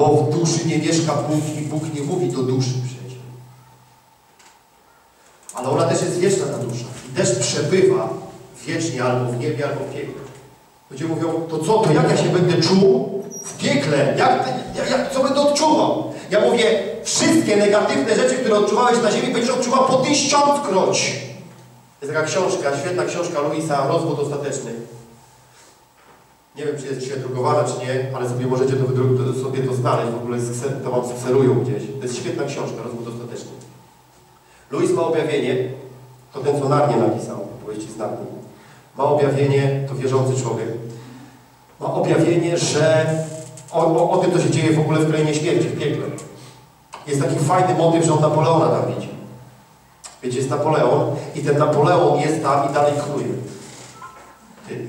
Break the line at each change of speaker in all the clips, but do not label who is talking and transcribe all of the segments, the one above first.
Bo w duszy nie mieszka Bóg i Bóg nie mówi do duszy przecież. Ale ona też jest wieczna ta dusza i też przebywa wiecznie albo w niebie, albo w piekle. Ludzie mówią, to co, to jak ja się będę czuł w piekle? Jak, jak, jak, co będę odczuwał? Ja mówię, wszystkie negatywne rzeczy, które odczuwałeś na ziemi, będziesz odczuwał po tysiąckroć. Jest taka książka, świetna książka Luisa, Rozwód Ostateczny. Nie wiem, czy jest dzisiaj drukowana, czy nie, ale sobie możecie to, wydru- sobie to znaleźć, w ogóle to wam skserują gdzieś. To jest świetna książka, Rozwód Ostateczny. Luis ma objawienie, to ten co Narnie napisał, powieści z Narni. Ma objawienie, to wierzący człowiek, ma objawienie, że o, o, o tym, co się dzieje w ogóle w krainie śmierci, w piekle. Jest taki fajny motyw, że on Napoleona tam widzi. Wiecie, jest Napoleon i ten Napoleon jest tam i dalej knuje. Ty.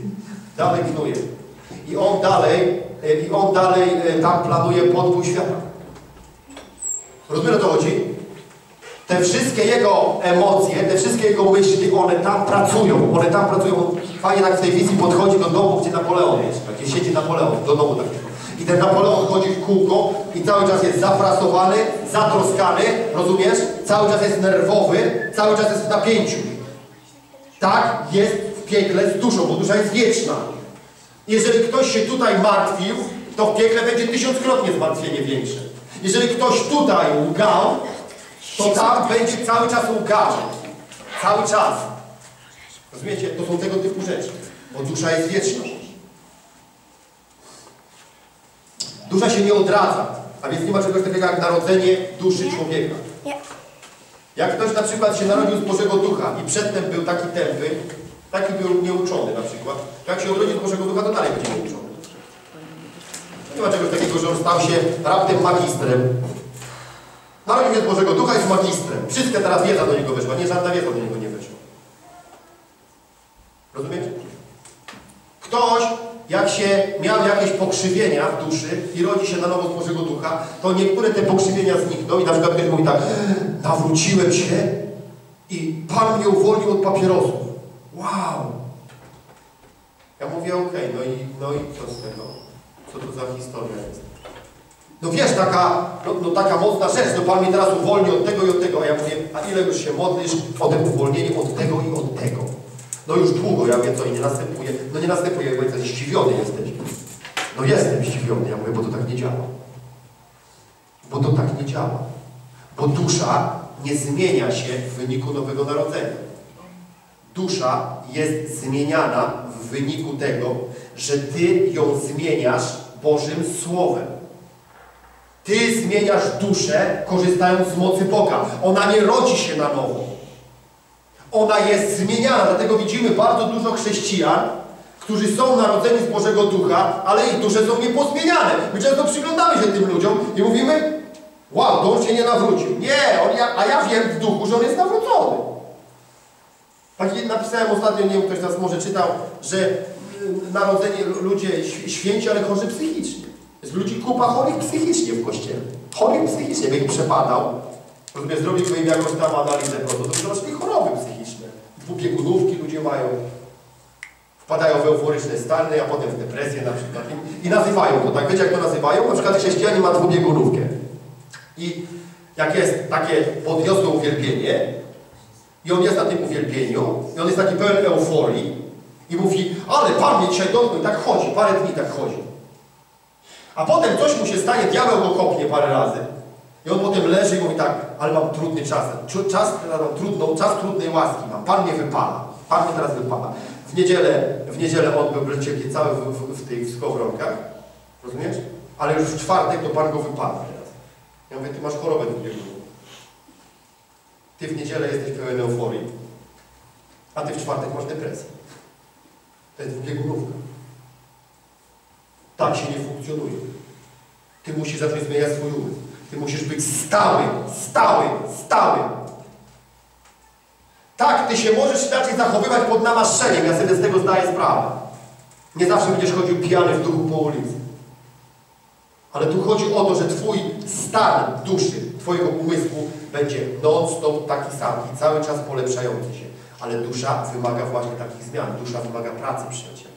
Dalej knuje. I on dalej, e, i on dalej e, tam planuje podbój świata. Rozumiesz o to chodzi? Te wszystkie jego emocje, te wszystkie jego myśli, one tam pracują. One tam pracują. Fajnie tak w tej wizji podchodzi do domu, gdzie Napoleon jest. Gdzie siedzi Napoleon, do domu takiego. I ten Napoleon chodzi w kółko i cały czas jest zafrasowany, zatroskany, rozumiesz? Cały czas jest nerwowy, cały czas jest w napięciu. Tak jest w piekle z duszą, bo dusza jest wieczna. Jeżeli ktoś się tutaj martwił, to w piekle będzie tysiąckrotnie zmartwienie większe. Jeżeli ktoś tutaj łgał, to tam będzie cały czas łgał. Cały czas. Rozumiecie? To są tego typu rzeczy. Bo dusza jest wieczna. Dusza się nie odradza. A więc nie ma czegoś takiego jak narodzenie duszy człowieka. Jak ktoś na przykład się narodził z Bożego Ducha i przedtem był taki tępy, taki był nieuczony na przykład, jak się odrodzi z Bożego Ducha, to dalej będzie nieuczony. Nie ma czegoś takiego, że on stał się raptem magistrem. Narodził się z Bożego Ducha jest magistrem. Wszystka teraz wiedza do niego wyszła. Nie, żadna wiedza do niego nie wyszła. Rozumiecie? Ktoś, jak się miał jakieś pokrzywienia w duszy i rodzi się na nowo z Bożego Ducha, to niektóre te pokrzywienia znikną i na przykład ktoś mówi tak, nawróciłem się i Pan mnie uwolnił od papierosów. Wow! Ja mówię, okej, no, i, no i co z tego? Co to za historia jest? No wiesz, taka, no, no taka mocna rzecz, no Pan mnie teraz uwolni od tego i od tego. A ja mówię, a ile już się modlisz o tym uwolnieniu od tego i od tego? No już długo, ja wiem co i nie następuje. No nie następuje, bo jesteś zdziwiony jesteś. No jestem zdziwiony, ja mówię, bo to tak nie działa. Bo to tak nie działa. Bo dusza nie zmienia się w wyniku nowego narodzenia. Dusza jest zmieniana w wyniku tego, że Ty ją zmieniasz Bożym Słowem. Ty zmieniasz duszę, korzystając z mocy Boga. Ona nie rodzi się na nowo. Ona jest zmieniana, dlatego widzimy bardzo dużo chrześcijan, którzy są narodzeni z Bożego Ducha, ale ich dusze są niepozmieniane. My często przyglądamy się tym ludziom i mówimy, wow, to on się nie nawrócił. Nie, on, a ja wiem w duchu, że on jest nawrócony. Napisałem ostatnio, nie wiem, ktoś nas może czytał, że y, narodzeni ludzie święci, ale chorzy psychicznie. Jest ludzi kupa chorych psychicznie w kościele. Chorych psychicznie, by ich przepadał. Rozumiesz, zrobiłby im jakąś tam analizę prosto, to by zobaczyli choroby psychiczne. Dwubiegunówki ludzie mają. Wpadają w euforyczne stany, a potem w depresję na przykład. I nazywają to, tak wiecie jak to nazywają? Na przykład chrześcijanin ma dwubiegunówkę. I jak jest takie podniosłe uwielbienie, i on jest na tym uwielbieniu, i on jest taki pełen euforii, i mówi, ale Pan mnie dzisiaj dotknął i tak chodzi, parę dni tak chodzi. A potem coś mu się stanie, diabeł go kopnie parę razy. I on potem leży i mówi tak, ale mam trudny czas, czas, trudną, czas trudnej łaski mam, Pan mnie wypala, Pan mnie teraz wypala. W niedzielę, w niedzielę on był wreszcie cały w, w, w tych skowronkach, rozumiesz? Ale już w czwartek to Pan go wypala. Ja mówię, ty masz chorobę drugiego. Ty w niedzielę jesteś pełen euforii, a ty w czwartek masz depresję. To jest dwubiegunówka. Tak się nie funkcjonuje. Ty musisz zacząć zmieniać swój umysł. Ty musisz być stały, stały, stały. Tak, ty się możesz inaczej zachowywać pod namaszczeniem. Ja sobie z tego zdaję sprawę. Nie zawsze będziesz chodził pijany w duchu po ulicy. Ale tu chodzi o to, że Twój stan duszy, Twojego umysłu będzie non-stop taki sam i cały czas polepszający się. Ale dusza wymaga właśnie takich zmian. Dusza wymaga pracy, przyjaciele.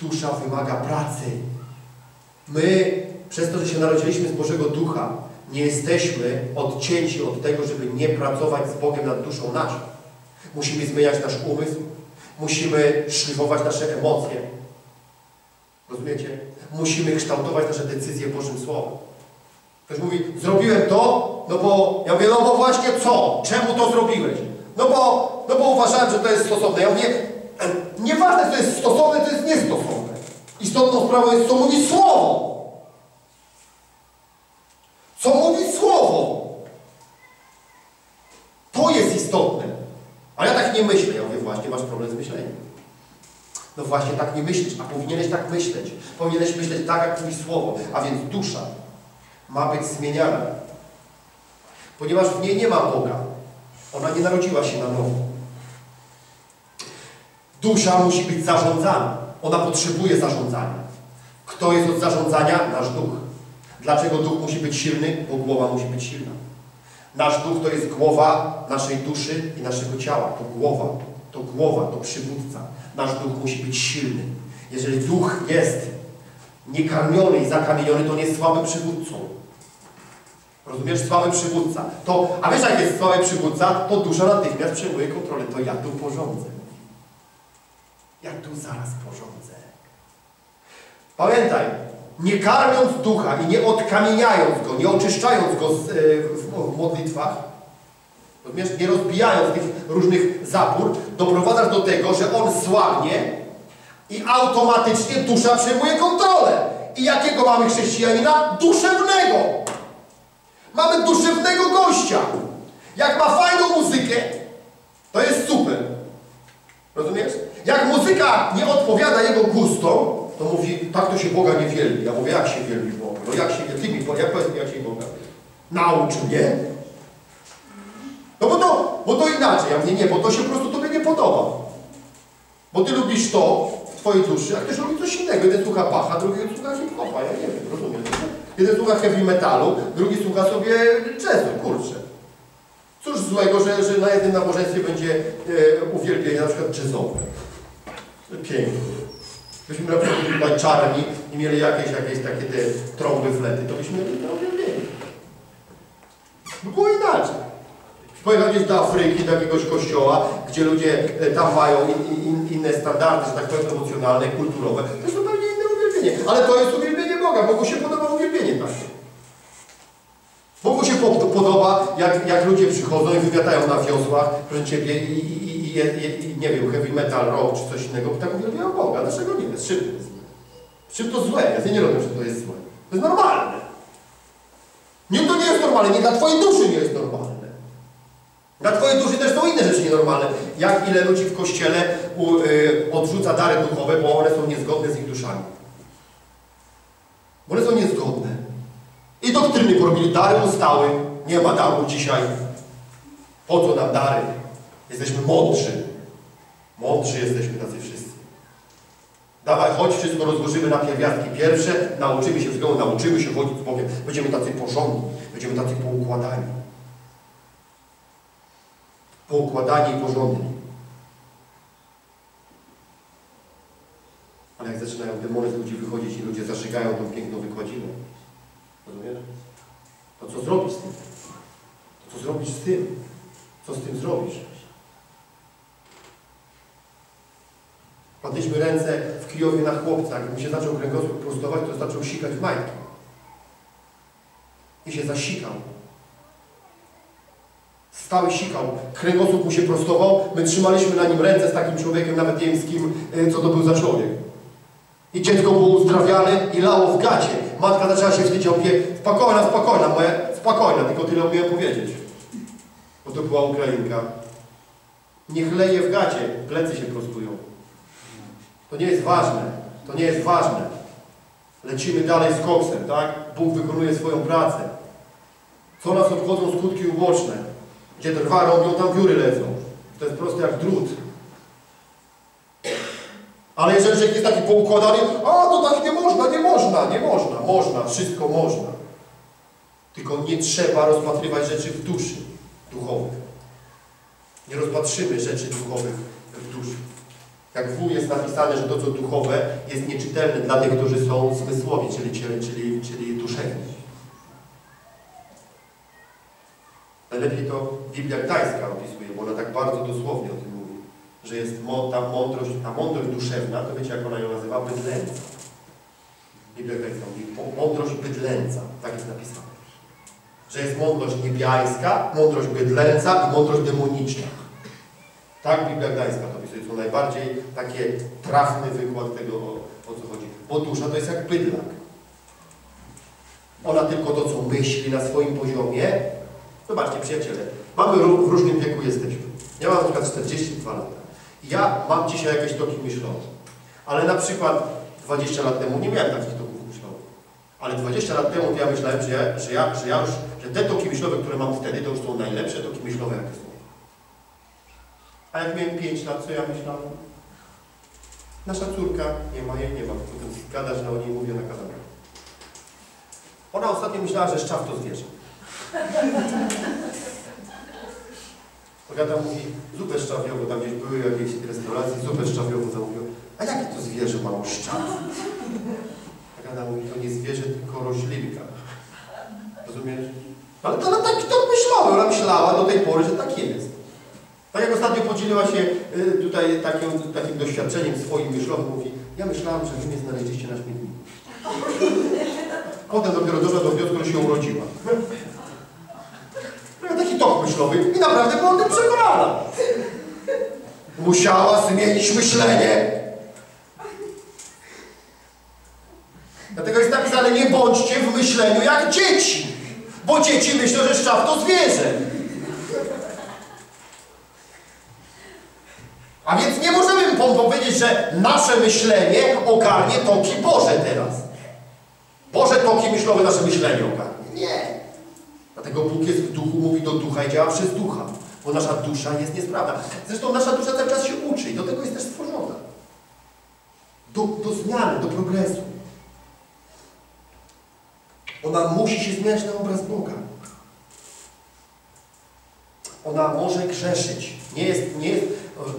Dusza wymaga pracy. My przez to, że się narodziliśmy z Bożego Ducha, nie jesteśmy odcięci od tego, żeby nie pracować z Bogiem nad duszą naszą. Musimy zmieniać nasz umysł, musimy szlifować nasze emocje. Rozumiecie? Musimy kształtować nasze decyzje Bożym Słowem. Ktoś mówi, zrobiłem to, no bo, ja mówię, no bo właśnie co? Czemu to zrobiłeś? No bo, no bo uważałem, że to jest stosowne. Ja mówię, nieważne, co jest stosowne, to jest niestosowne. Istotną sprawą jest, co mówi Słowo. Co mówi Słowo. To jest istotne. A ja tak nie myślę. Ja mówię, właśnie masz problem z myśleniem. No właśnie tak nie myślisz, a powinieneś tak myśleć. Powinieneś myśleć tak, jak mówi Słowo. A więc dusza ma być zmieniana. Ponieważ w niej nie ma Boga. Ona nie narodziła się na nowo. Dusza musi być zarządzana. Ona potrzebuje zarządzania. Kto jest od zarządzania? Nasz duch. Dlaczego duch musi być silny? Bo głowa musi być silna. Nasz duch to jest głowa naszej duszy i naszego ciała. To głowa. To głowa, to przywódca. Nasz duch musi być silny. Jeżeli duch jest niekarmiony i zakamieniony, to on jest słabym przywódcą. Rozumiesz? Słaby przywódca. To, a wiesz, jak jest słaby przywódca, to dusza natychmiast przejmuje kontrolę. To ja tu porządzę. Ja tu zaraz porządzę. Pamiętaj, nie karmiąc ducha i nie odkamieniając go, nie oczyszczając go z, e, w, w modlitwach, rozumiesz, nie rozbijając tych różnych zapór, doprowadzasz do tego, że on słabnie i automatycznie dusza przejmuje kontrolę. I jakiego mamy chrześcijanina? Duszewnego. Mamy duszewnego gościa. Jak ma fajną muzykę, to jest super. Rozumiesz? Jak muzyka nie odpowiada jego gustom, to mówi, tak to się Boga nie wielbi. Ja mówię, jak się wielbi Boga? No jak się? Ty mi jak powiedz jak się Boga Naucz mnie. No bo to, bo to inaczej. Ja mówię, nie, bo to się po prostu Tobie nie podoba. Bo Ty lubisz to Twojej duszy, a ktoś robi coś innego. Jeden słucha Bacha, drugi słucha hip-hopa. Ja nie wiem, rozumiem. Jeden słucha heavy metalu, drugi słucha sobie jazzu, kurczę. Cóż złego, że, że na jednym nabożeństwie będzie e, uwielbienie na przykład jazzowe. Pięknie. Byśmy na przykład byli czarni i mieli jakieś, jakieś takie te trąby, flety, to byśmy mieli na uwielbienie. By było inaczej. Pojechać gdzieś do Afryki, do jakiegoś kościoła, gdzie ludzie e, tam mają in, in, inne standardy, że tak powiem, emocjonalne, kulturowe. To jest zupełnie inne uwielbienie. Ale to jest uwielbienie Boga. Bogu się podoba uwielbienie takie. Bogu się podoba, jak, jak ludzie przychodzą i wywiatają na wiosłach, proszę Ciebie, i, i, i, i, nie wiem, heavy metal, rock czy coś innego, tak uwielbiają Boga. Dlaczego nie? Z czym to jest złe? Z czym to złe? Ja nie robię, że to jest złe. To jest normalne. Nie, to nie jest normalne. Nie dla Twojej duszy nie jest normalne. Dla Twojej duszy też są inne rzeczy nienormalne. Jak ile ludzi w Kościele u, y, odrzuca dary duchowe, bo one są niezgodne z ich duszami. Bo one są niezgodne. I doktryny porobili, dary ustały. Nie ma daru dzisiaj. Po co nam dary? Jesteśmy mądrzy. Mądrzy jesteśmy tacy wszyscy. Dawaj, chodź, wszystko rozłożymy na pierwiastki pierwsze, nauczymy się wszystkiego, nauczymy się chodzić z Bogiem. Będziemy tacy porządni, będziemy tacy poukładani. Poukładani i porządni. Ale jak zaczynają demony z ludzi wychodzić i ludzie zażygają tą piękną wykładzinę, rozumiesz? To co zrobisz z tym? To co zrobisz z tym? Co z tym zrobisz? Kładliśmy ręce w Kijowie na chłopca. Jak mu się zaczął kręgosłup prostować, to zaczął sikać w majtki. I się zasikał. Stały sikał. Kręgosłup mu się prostował. My trzymaliśmy na nim ręce z takim człowiekiem, nawet nie wiem z kim, y, co to był za człowiek. I dziecko było uzdrawiane i lało w gacie. Matka zaczęła się wstydzić, mówię, spokojna, spokojna, moja, spokojna, tylko tyle umiałem powiedzieć. Bo to była Ukrainka. Niech leje w gacie, plecy się prostują. To nie jest ważne. To nie jest ważne. Lecimy dalej z koksem, tak? Bóg wykonuje swoją pracę. Co nas obchodzą skutki uboczne? Gdzie drwa robią, tam wióry lecą. To jest proste jak drut. Ale jeżeli człowiek jest taki poukładany, a to tak nie można, nie można, nie można. Można, wszystko można. Tylko nie trzeba rozpatrywać rzeczy w duszy duchowych. Nie rozpatrzymy rzeczy duchowych w duszy. Jak w jest napisane, że to co duchowe jest nieczytelne dla tych, którzy są zmysłowi, czyli, czyli, czyli, czyli duszewni. Najlepiej to Biblia Gdańska opisuje, bo ona tak bardzo dosłownie o tym mówi, że jest ta mądrość, ta mądrość duszewna, to wiecie jak ona ją nazywa? Bydlęca. Biblia Gdańska mówi mądrość bydlęca, tak jest napisane. Że jest mądrość niebiańska, mądrość bydlęca i mądrość demoniczna. Tak Biblia Gdańska to opisuje. To najbardziej takie trafny wykład tego, o, o co chodzi. Bo dusza to jest jak bydlak. Ona tylko to, co myśli na swoim poziomie. Zobaczcie, przyjaciele, mamy w różnym wieku jesteśmy. Ja mam na przykład 42 lata. Ja mam dzisiaj jakieś toki myślowe. Ale na przykład 20 lat temu nie miałem takich toków myślowych. Ale 20 lat temu ja myślałem, że ja, że ja, że ja już, że te toki myślowe, które mam wtedy, to już są najlepsze toki myślowe, jakie są. A jak miałem 5 lat, co ja myślałem? Nasza córka, nie ma jej, nie ma. Potem gada, że o niej mówię na kanale. Ona ostatnio myślała, że szczaw to zwierzę. Pogada mówi, zupę szczawiową, tam gdzieś były jakieś restauracje, zupę szczawiową zamówił. A jakie to zwierzę ma szczaw? Pogada mówi, to nie zwierzę, tylko roślinka. Rozumiesz? Ale to ona tak to myślała, ona myślała do tej pory, że tak jest. Tak jak ostatnio podzieliła się y, tutaj takim, takim doświadczeniem swoim myślowym, mówi, ja myślałam, że wy mnie znaleźliście na śmietniku. Potem dopiero doszła do wniosku, że się urodziła. I naprawdę była o tym przekonana. Musiała zmienić myślenie. Dlatego jest napisane, nie bądźcie w myśleniu jak dzieci. Bo dzieci myślą, że szczaw to zwierzę. A więc nie możemy powiedzieć, że nasze myślenie ogarnie toki Boże teraz. Boże toki myślowe nasze myślenie ogarnie. Dlatego Bóg jest w duchu, mówi do ducha i działa przez ducha. Bo nasza dusza jest niesprawna. Zresztą nasza dusza cały czas się uczy i do tego jest też stworzona. Do, do zmiany, do progresu. Ona musi się zmieniać na obraz Boga. Ona może grzeszyć. Nie jest, nie jest,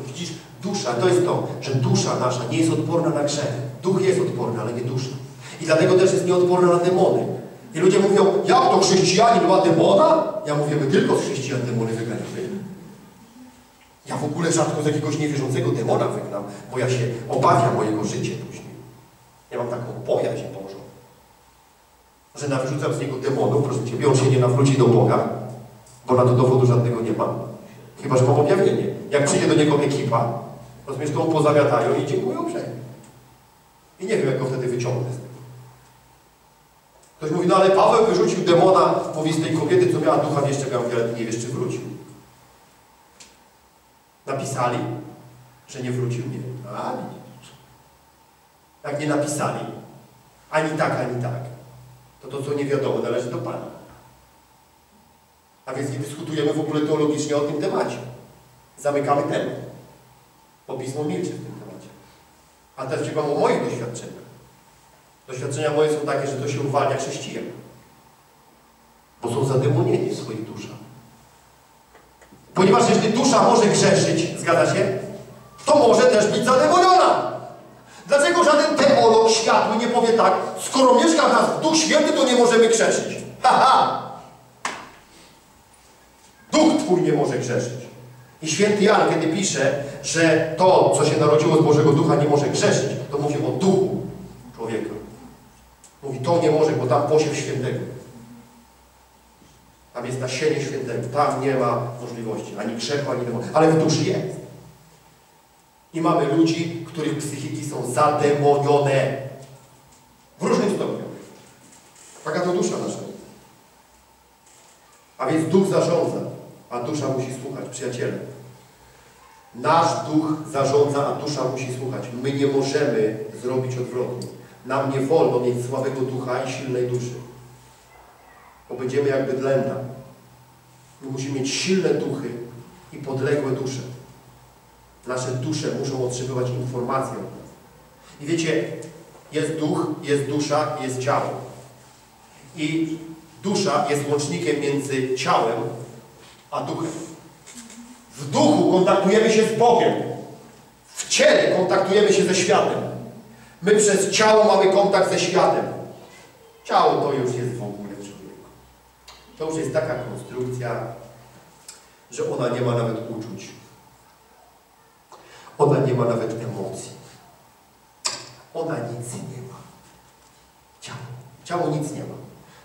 widzisz, dusza, to jest to, że dusza nasza nie jest odporna na grzech. Duch jest odporny, ale nie dusza. I dlatego też jest nieodporna na demony. I ludzie mówią, jak to chrześcijanin ma demona? Ja mówię, my tylko z chrześcijan demony wyganiamy. Ja w ogóle rzadko z jakiegoś niewierzącego demona wygnam, bo ja się obawiam mojego życia później. Ja mam taką bojaźń Bożą, że nawrzucam z niego demonów, proszę Ciebie, on się nie nawróci do Boga, bo na to dowodu żadnego nie mam. Chyba, że mam objawienie. Jak przyjdzie do niego ekipa, rozumiesz, to pozamiatają i dziękują uprzejmie. I nie wiem, jak go wtedy wyciągnę. Ktoś mówi, no ale Paweł wyrzucił demona, mówi z tej kobiety, co miała ducha wieszczego. Ja ale nie wiesz, czy wrócił. Napisali, że nie wrócił, nie. A, Jak nie napisali, ani tak, ani tak, to to, co nie wiadomo, należy do Pana. A więc nie dyskutujemy w ogóle teologicznie o tym temacie. Zamykamy temat. Bo Pismo milczy w tym temacie. A teraz ci o moich doświadczeniach. Doświadczenia moje są takie, że to się uwalnia chrześcijan. Bo są zademonieni w swoich duszach. Ponieważ jeśli dusza może grzeszyć, zgadza się, to może też być zademoniona. Dlaczego żaden teolog światły nie powie tak, skoro mieszka w nas Duch Święty, to nie możemy grzeszyć? Haha! Duch Twój nie może grzeszyć. I święty Jan, kiedy pisze, że to, co się narodziło z Bożego Ducha, nie może grzeszyć, to mówi o duchu to nie może, bo tam posiew świętego. Tam jest nasienie świętego. Tam nie ma możliwości ani grzechu, ani demonu. Ale w duszy jest. I mamy ludzi, których psychiki są zademonione. W różnym stopniu. Taka to dusza nasza. A więc duch zarządza, a dusza musi słuchać. Przyjaciele, nasz duch zarządza, a dusza musi słuchać. My nie możemy zrobić odwrotnie. Nam nie wolno mieć słabego ducha i silnej duszy. Bo będziemy jak bydlęta. My musimy mieć silne duchy i podległe dusze. Nasze dusze muszą otrzymywać informacje od nas. I wiecie, jest duch, jest dusza, jest ciało. I dusza jest łącznikiem między ciałem a duchem. W duchu kontaktujemy się z Bogiem. W ciele kontaktujemy się ze światem. My przez ciało mamy kontakt ze światem. Ciało to już jest w ogóle człowieku. To już jest taka konstrukcja, że ona nie ma nawet uczuć. Ona nie ma nawet emocji. Ona nic nie ma. Ciało. Ciało nic nie ma.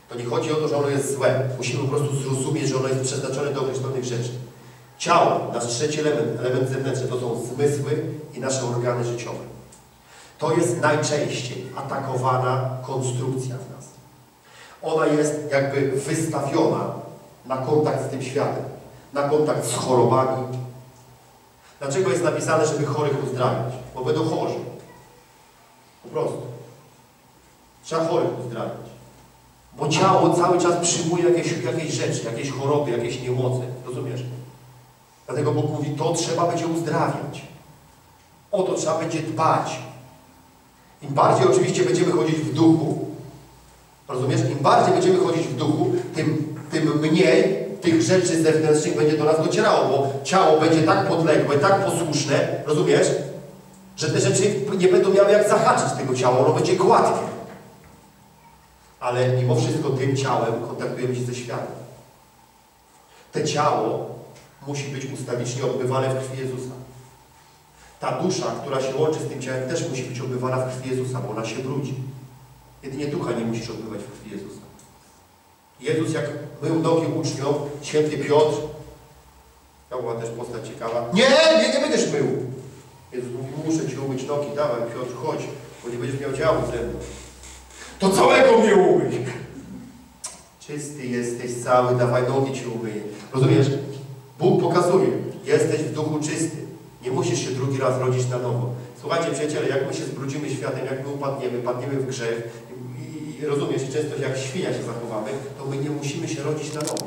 To nie chodzi o to, że ono jest złe. Musimy po prostu zrozumieć, że ono jest przeznaczone do określonych rzeczy. Ciało, nasz trzeci element, element zewnętrzny, to są zmysły i nasze organy życiowe. To jest najczęściej atakowana konstrukcja w nas. Ona jest jakby wystawiona na kontakt z tym światem, na kontakt z chorobami. Dlaczego jest napisane, żeby chorych uzdrawiać? Bo będą chorzy. Po prostu. Trzeba chorych uzdrawiać. Bo ciało cały czas przyjmuje jakieś, jakieś rzeczy, jakieś choroby, jakieś niemocy. Rozumiesz? Dlatego Bóg mówi, to trzeba będzie uzdrawiać. O to trzeba będzie dbać. Im bardziej oczywiście będziemy chodzić w duchu, rozumiesz? Im bardziej będziemy chodzić w duchu, tym, tym mniej tych rzeczy zewnętrznych będzie do nas docierało, bo ciało będzie tak podległe, tak posłuszne, rozumiesz? Że te rzeczy nie będą miały jak zahaczyć tego ciała, ono będzie gładkie. Ale mimo wszystko tym ciałem kontaktujemy się ze światem. Te ciało musi być ustawicznie obmywane w krwi Jezusa. Ta dusza, która się łączy z tym ciałem, też musi być obmywana w krwi Jezusa, bo ona się brudzi. Jedynie ducha nie musisz obmywać w krwi Jezusa. Jezus jak mył nogi uczniom, święty Piotr, to była też postać ciekawa. Nie, nie, nie będziesz mył. Jezus mówi, muszę Ci umyć nogi, dawaj Piotr, chodź, bo nie będziesz miał działu ze mną. To całego mnie umyj. Czysty jesteś cały, dawaj nogi Ci umyję. Rozumiesz? Bóg pokazuje, jesteś w duchu czysty. Nie musisz się drugi raz rodzić na nowo. Słuchajcie przyjaciele, jak my się zbrudzimy światem, jak my upadniemy, padniemy w grzech i, i rozumiesz, często jak świnia się zachowamy, to my nie musimy się rodzić na nowo.